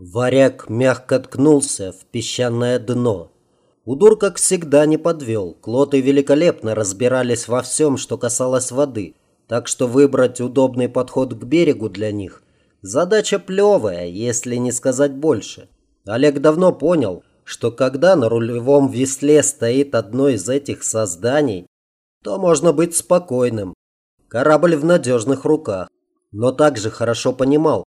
Варяг мягко ткнулся в песчаное дно. Удур, как всегда, не подвел. Клоты великолепно разбирались во всем, что касалось воды, так что выбрать удобный подход к берегу для них – задача плевая, если не сказать больше. Олег давно понял, что когда на рулевом весле стоит одно из этих созданий, то можно быть спокойным. Корабль в надежных руках. Но также хорошо понимал,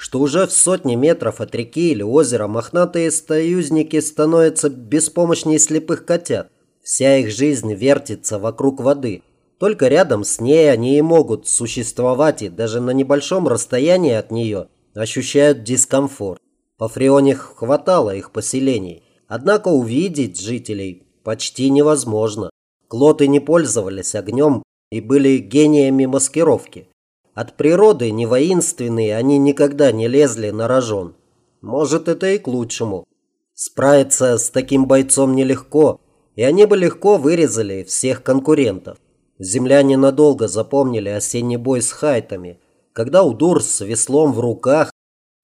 что уже в сотни метров от реки или озера мохнатые союзники становятся беспомощнее слепых котят. Вся их жизнь вертится вокруг воды. Только рядом с ней они и могут существовать, и даже на небольшом расстоянии от нее ощущают дискомфорт. По Фреоне хватало их поселений. Однако увидеть жителей почти невозможно. Клоты не пользовались огнем и были гениями маскировки. От природы не воинственные, они никогда не лезли на рожон. Может, это и к лучшему. Справиться с таким бойцом нелегко, и они бы легко вырезали всех конкурентов. Земляне надолго запомнили осенний бой с хайтами, когда Удур с веслом в руках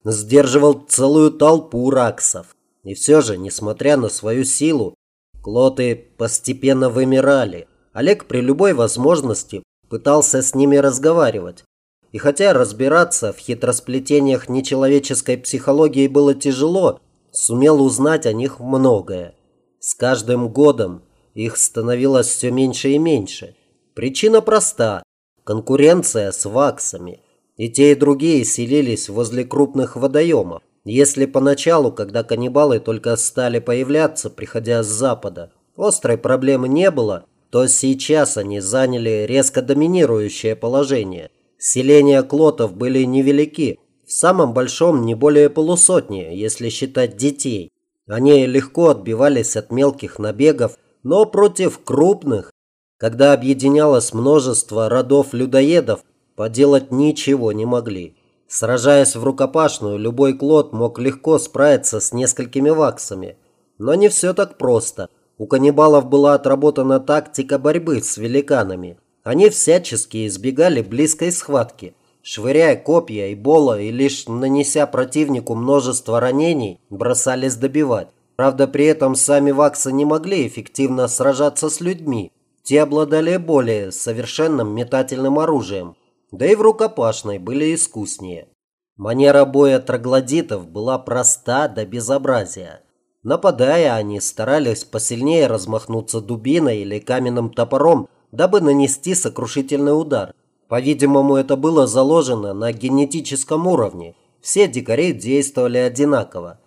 сдерживал целую толпу раксов. И все же, несмотря на свою силу, клоты постепенно вымирали. Олег при любой возможности пытался с ними разговаривать, и хотя разбираться в хитросплетениях нечеловеческой психологии было тяжело, сумел узнать о них многое. С каждым годом их становилось все меньше и меньше. Причина проста – конкуренция с ваксами. И те, и другие селились возле крупных водоемов. Если поначалу, когда каннибалы только стали появляться, приходя с запада, острой проблемы не было, то сейчас они заняли резко доминирующее положение – Селения клотов были невелики, в самом большом не более полусотни, если считать детей. Они легко отбивались от мелких набегов, но против крупных, когда объединялось множество родов-людоедов, поделать ничего не могли. Сражаясь в рукопашную, любой клот мог легко справиться с несколькими ваксами. Но не все так просто. У каннибалов была отработана тактика борьбы с великанами. Они всячески избегали близкой схватки, швыряя копья и бола и лишь нанеся противнику множество ранений, бросались добивать. Правда, при этом сами ваксы не могли эффективно сражаться с людьми. Те обладали более совершенным метательным оружием, да и в рукопашной были искуснее. Манера боя троглодитов была проста до безобразия. Нападая, они старались посильнее размахнуться дубиной или каменным топором, дабы нанести сокрушительный удар. По-видимому, это было заложено на генетическом уровне. Все дикари действовали одинаково.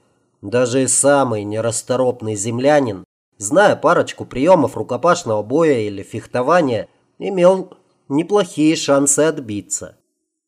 Даже самый нерасторопный землянин, зная парочку приемов рукопашного боя или фехтования, имел неплохие шансы отбиться.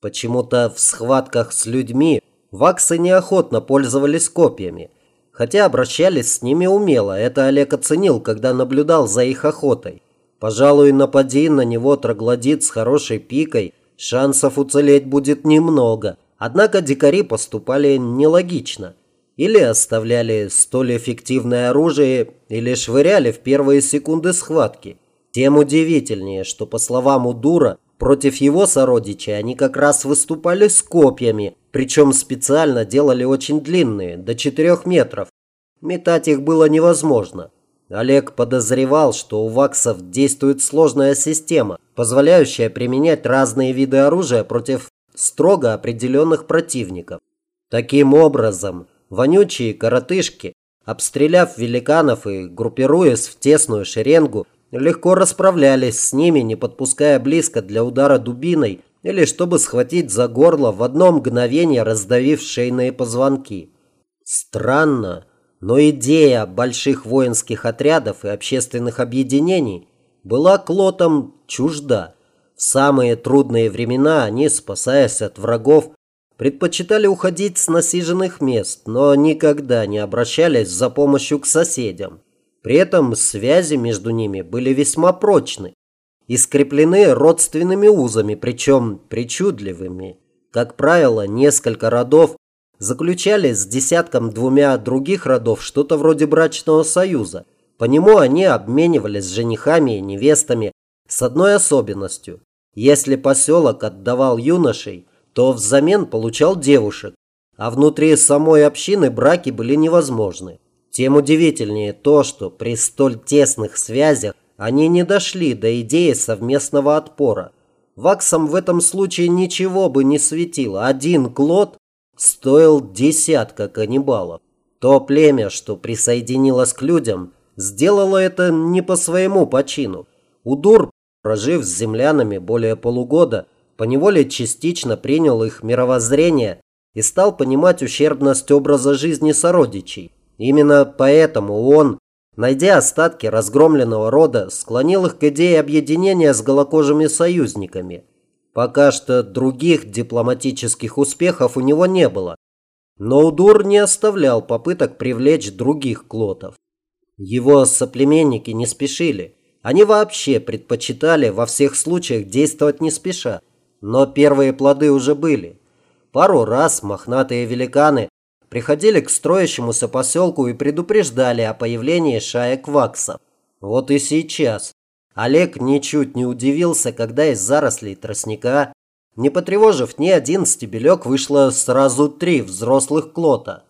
Почему-то в схватках с людьми ваксы неохотно пользовались копьями. Хотя обращались с ними умело, это Олег оценил, когда наблюдал за их охотой. Пожалуй, напади на него троглодит с хорошей пикой, шансов уцелеть будет немного. Однако дикари поступали нелогично. Или оставляли столь эффективное оружие, или швыряли в первые секунды схватки. Тем удивительнее, что, по словам Удура, против его сородичей они как раз выступали с копьями, причем специально делали очень длинные, до 4 метров. Метать их было невозможно. Олег подозревал, что у ваксов действует сложная система, позволяющая применять разные виды оружия против строго определенных противников. Таким образом, вонючие коротышки, обстреляв великанов и группируясь в тесную шеренгу, легко расправлялись с ними, не подпуская близко для удара дубиной или чтобы схватить за горло в одно мгновение раздавив шейные позвонки. Странно, но идея больших воинских отрядов и общественных объединений была Клотом чужда. В самые трудные времена они, спасаясь от врагов, предпочитали уходить с насиженных мест, но никогда не обращались за помощью к соседям. При этом связи между ними были весьма прочны и скреплены родственными узами, причем причудливыми. Как правило, несколько родов заключали с десятком-двумя других родов что-то вроде брачного союза. По нему они обменивались женихами и невестами с одной особенностью. Если поселок отдавал юношей, то взамен получал девушек. а внутри самой общины браки были невозможны. Тем удивительнее то, что при столь тесных связях они не дошли до идеи совместного отпора. Ваксам в этом случае ничего бы не светило. Один клод стоил десятка каннибалов. То племя, что присоединилось к людям, сделало это не по своему почину. Удур, прожив с землянами более полугода, поневоле частично принял их мировоззрение и стал понимать ущербность образа жизни сородичей. Именно поэтому он, найдя остатки разгромленного рода, склонил их к идее объединения с голокожими союзниками. Пока что других дипломатических успехов у него не было, но Удур не оставлял попыток привлечь других клотов. Его соплеменники не спешили. Они вообще предпочитали во всех случаях действовать не спеша. Но первые плоды уже были. Пару раз мохнатые великаны приходили к строящемуся поселку и предупреждали о появлении шаек ваксов. Вот и сейчас. Олег ничуть не удивился, когда из зарослей тростника, не потревожив ни один стебелек, вышло сразу три взрослых клота.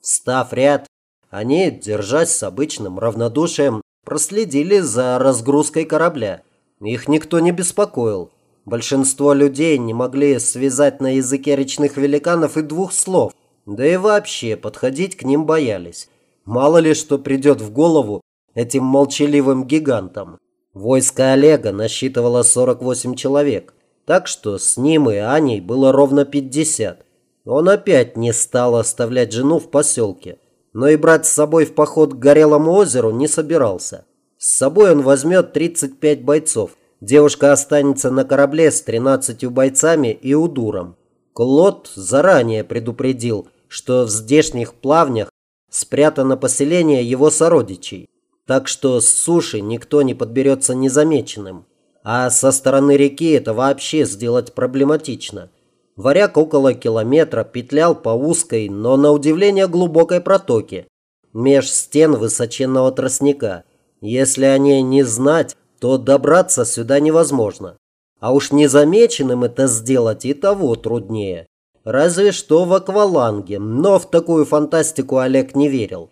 Встав ряд, они, держась с обычным равнодушием, проследили за разгрузкой корабля. Их никто не беспокоил. Большинство людей не могли связать на языке речных великанов и двух слов, да и вообще подходить к ним боялись. Мало ли что придет в голову этим молчаливым гигантам. Войско Олега насчитывало 48 человек, так что с ним и Аней было ровно 50. Он опять не стал оставлять жену в поселке но и брать с собой в поход к Горелому озеру не собирался. С собой он возьмет 35 бойцов. Девушка останется на корабле с 13 бойцами и удуром. Клод заранее предупредил, что в здешних плавнях спрятано поселение его сородичей. Так что с суши никто не подберется незамеченным. А со стороны реки это вообще сделать проблематично. Варяг около километра петлял по узкой, но на удивление глубокой протоке, меж стен высоченного тростника. Если о ней не знать, то добраться сюда невозможно. А уж незамеченным это сделать и того труднее. Разве что в акваланге, но в такую фантастику Олег не верил.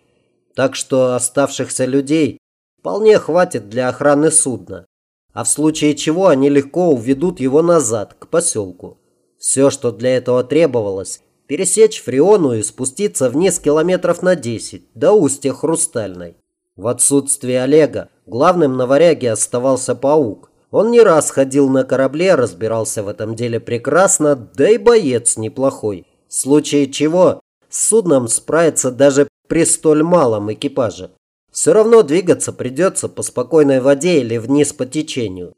Так что оставшихся людей вполне хватит для охраны судна. А в случае чего они легко уведут его назад, к поселку. Все, что для этого требовалось, пересечь Фриону и спуститься вниз километров на 10, до устья Хрустальной. В отсутствие Олега главным на варяге оставался паук. Он не раз ходил на корабле, разбирался в этом деле прекрасно, да и боец неплохой. В случае чего с судном справится даже при столь малом экипаже. Все равно двигаться придется по спокойной воде или вниз по течению.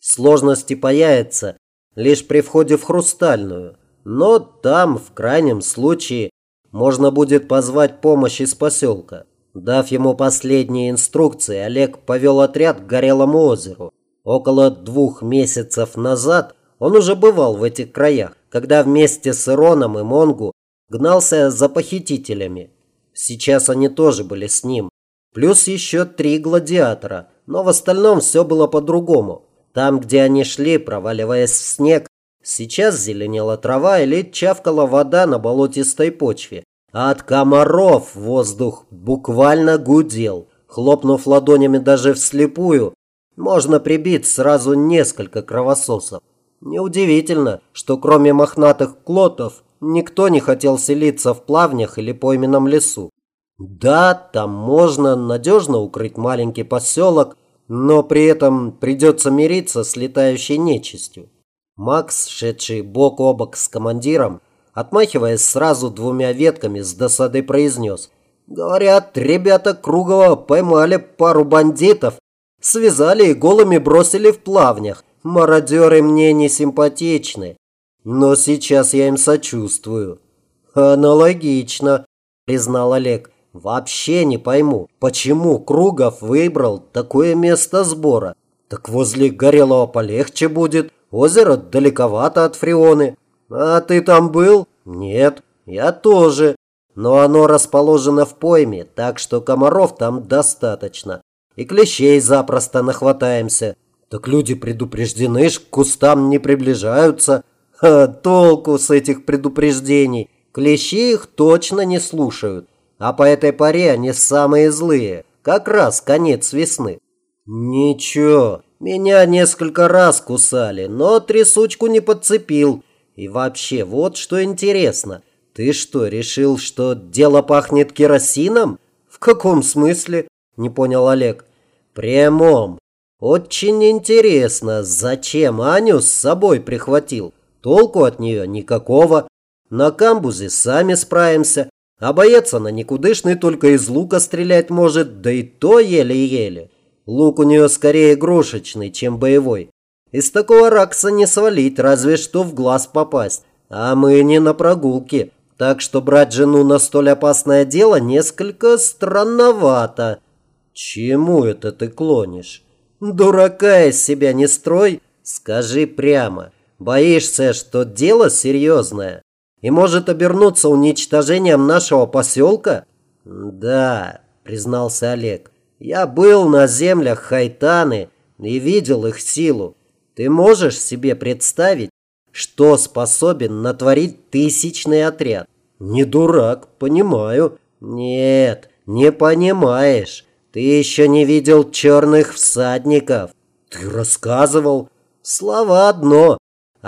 Сложности появятся, лишь при входе в Хрустальную. Но там, в крайнем случае, можно будет позвать помощь из поселка. Дав ему последние инструкции, Олег повел отряд к Горелому озеру. Около двух месяцев назад он уже бывал в этих краях, когда вместе с Ироном и Монгу гнался за похитителями. Сейчас они тоже были с ним. Плюс еще три гладиатора, но в остальном все было по-другому. Там, где они шли, проваливаясь в снег, сейчас зеленела трава или чавкала вода на болотистой почве. А от комаров воздух буквально гудел. Хлопнув ладонями даже вслепую, можно прибить сразу несколько кровососов. Неудивительно, что кроме мохнатых клотов, никто не хотел селиться в плавнях или пойменном лесу. Да, там можно надежно укрыть маленький поселок, но при этом придется мириться с летающей нечистью. Макс, шедший бок о бок с командиром, отмахиваясь сразу двумя ветками, с досадой произнес. «Говорят, ребята Кругова поймали пару бандитов, связали и голыми бросили в плавнях. Мародеры мне не симпатичны, но сейчас я им сочувствую». «Аналогично», признал Олег. Вообще не пойму, почему Кругов выбрал такое место сбора. Так возле Горелого полегче будет. Озеро далековато от Фрионы. А ты там был? Нет, я тоже. Но оно расположено в пойме, так что комаров там достаточно. И клещей запросто нахватаемся. Так люди предупреждены ж, к кустам не приближаются. Ха, толку с этих предупреждений. Клещи их точно не слушают. А по этой паре они самые злые. Как раз конец весны. Ничего, меня несколько раз кусали, но трясучку не подцепил. И вообще, вот что интересно. Ты что, решил, что дело пахнет керосином? В каком смысле? Не понял Олег. Прямом. Очень интересно, зачем Аню с собой прихватил? Толку от нее никакого. На камбузе сами справимся. А боец она никудышный, только из лука стрелять может, да и то еле-еле. Лук у нее скорее игрушечный, чем боевой. Из такого ракса не свалить, разве что в глаз попасть. А мы не на прогулке, так что брать жену на столь опасное дело несколько странновато. Чему это ты клонишь? Дурака из себя не строй, скажи прямо. Боишься, что дело серьезное и может обернуться уничтожением нашего поселка? Да, признался Олег. Я был на землях Хайтаны и видел их силу. Ты можешь себе представить, что способен натворить тысячный отряд? Не дурак, понимаю. Нет, не понимаешь. Ты еще не видел черных всадников. Ты рассказывал. Слова одно.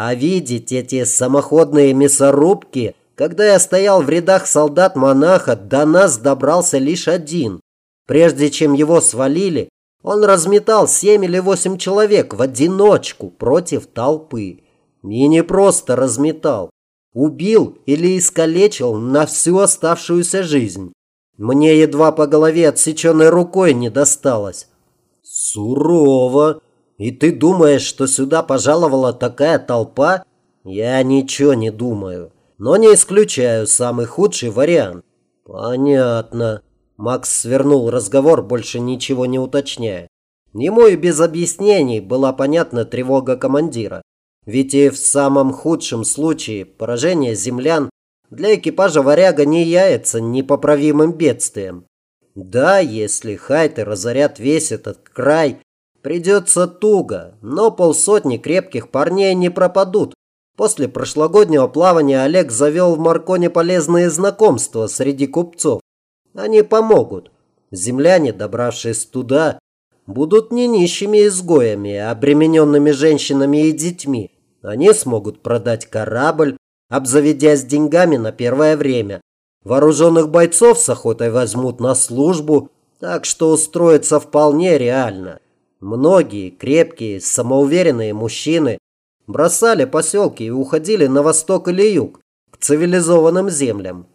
А видеть эти самоходные мясорубки, когда я стоял в рядах солдат-монаха, до нас добрался лишь один. Прежде чем его свалили, он разметал семь или восемь человек в одиночку против толпы. И не просто разметал. Убил или искалечил на всю оставшуюся жизнь. Мне едва по голове отсеченной рукой не досталось. Сурово. И ты думаешь, что сюда пожаловала такая толпа? Я ничего не думаю. Но не исключаю самый худший вариант. Понятно. Макс свернул разговор, больше ничего не уточняя. Ему и без объяснений была понятна тревога командира. Ведь и в самом худшем случае поражение землян для экипажа «Варяга» не яется непоправимым бедствием. Да, если хайты разорят весь этот край, придется туго, но полсотни крепких парней не пропадут. После прошлогоднего плавания Олег завел в Марконе полезные знакомства среди купцов. Они помогут. Земляне, добравшись туда, будут не нищими изгоями, а обремененными женщинами и детьми. Они смогут продать корабль, обзаведясь деньгами на первое время. Вооруженных бойцов с охотой возьмут на службу, так что устроиться вполне реально. Многие крепкие, самоуверенные мужчины бросали поселки и уходили на восток или юг, к цивилизованным землям.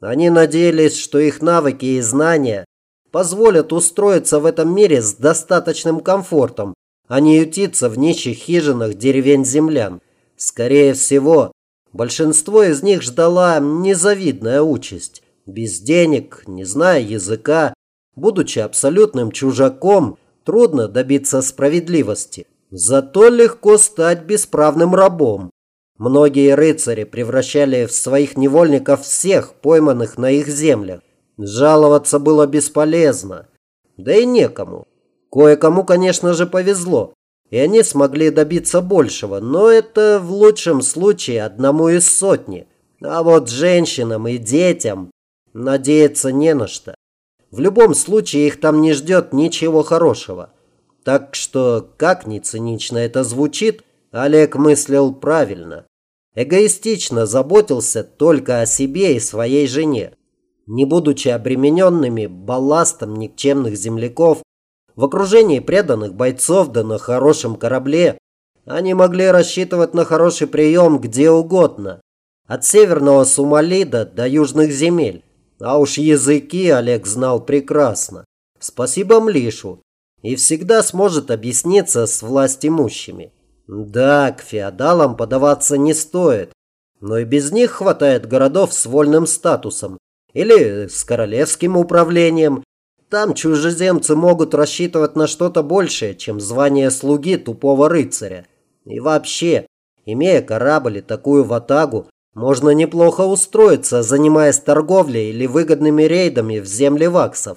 Они надеялись, что их навыки и знания позволят устроиться в этом мире с достаточным комфортом, а не ютиться в нищих хижинах деревень землян. Скорее всего, большинство из них ждала незавидная участь. Без денег, не зная языка, будучи абсолютным чужаком, трудно добиться справедливости. Зато легко стать бесправным рабом. Многие рыцари превращали в своих невольников всех, пойманных на их землях. Жаловаться было бесполезно. Да и некому. Кое-кому, конечно же, повезло. И они смогли добиться большего, но это в лучшем случае одному из сотни. А вот женщинам и детям надеяться не на что. В любом случае их там не ждет ничего хорошего. Так что, как ни цинично это звучит, Олег мыслил правильно. Эгоистично заботился только о себе и своей жене. Не будучи обремененными балластом никчемных земляков, в окружении преданных бойцов да на хорошем корабле, они могли рассчитывать на хороший прием где угодно. От северного Сумалида до южных земель. А уж языки Олег знал прекрасно. Спасибо Млишу. И всегда сможет объясниться с властимущими. Да, к феодалам подаваться не стоит, но и без них хватает городов с вольным статусом или с королевским управлением. Там чужеземцы могут рассчитывать на что-то большее, чем звание слуги тупого рыцаря. И вообще, имея корабль и такую ватагу, можно неплохо устроиться, занимаясь торговлей или выгодными рейдами в земли ваксов.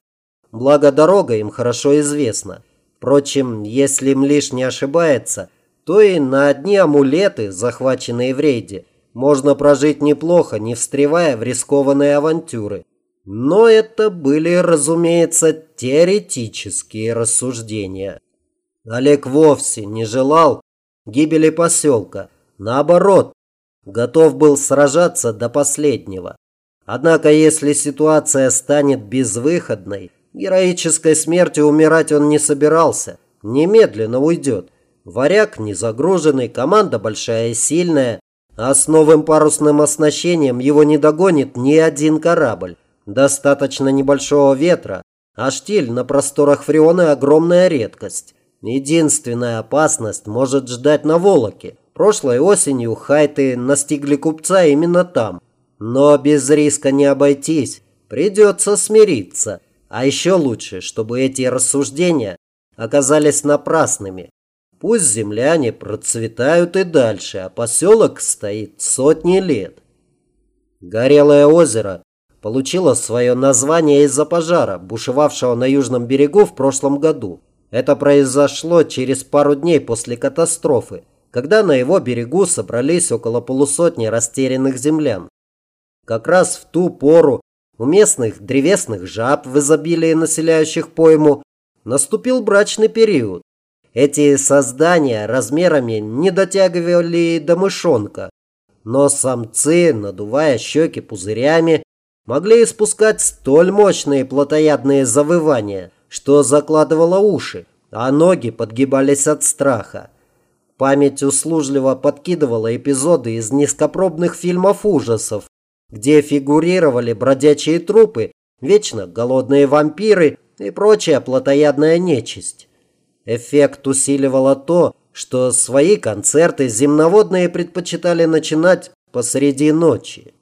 Благо дорога им хорошо известна. Впрочем, если им лишь не ошибается – то и на одни амулеты, захваченные в рейде, можно прожить неплохо, не встревая в рискованные авантюры. Но это были, разумеется, теоретические рассуждения. Олег вовсе не желал гибели поселка. Наоборот, готов был сражаться до последнего. Однако, если ситуация станет безвыходной, героической смертью умирать он не собирался. Немедленно уйдет. Варяг не загруженный, команда большая и сильная, а с новым парусным оснащением его не догонит ни один корабль. Достаточно небольшого ветра, а штиль на просторах Фреоны огромная редкость. Единственная опасность может ждать на Волоке. Прошлой осенью хайты настигли купца именно там. Но без риска не обойтись. Придется смириться. А еще лучше, чтобы эти рассуждения оказались напрасными. Пусть земляне процветают и дальше, а поселок стоит сотни лет. Горелое озеро получило свое название из-за пожара, бушевавшего на южном берегу в прошлом году. Это произошло через пару дней после катастрофы, когда на его берегу собрались около полусотни растерянных землян. Как раз в ту пору у местных древесных жаб в изобилии населяющих пойму наступил брачный период. Эти создания размерами не дотягивали до мышонка, но самцы, надувая щеки пузырями, могли испускать столь мощные плотоядные завывания, что закладывало уши, а ноги подгибались от страха. Память услужливо подкидывала эпизоды из низкопробных фильмов ужасов, где фигурировали бродячие трупы, вечно голодные вампиры и прочая плотоядная нечисть. Эффект усиливало то, что свои концерты земноводные предпочитали начинать посреди ночи.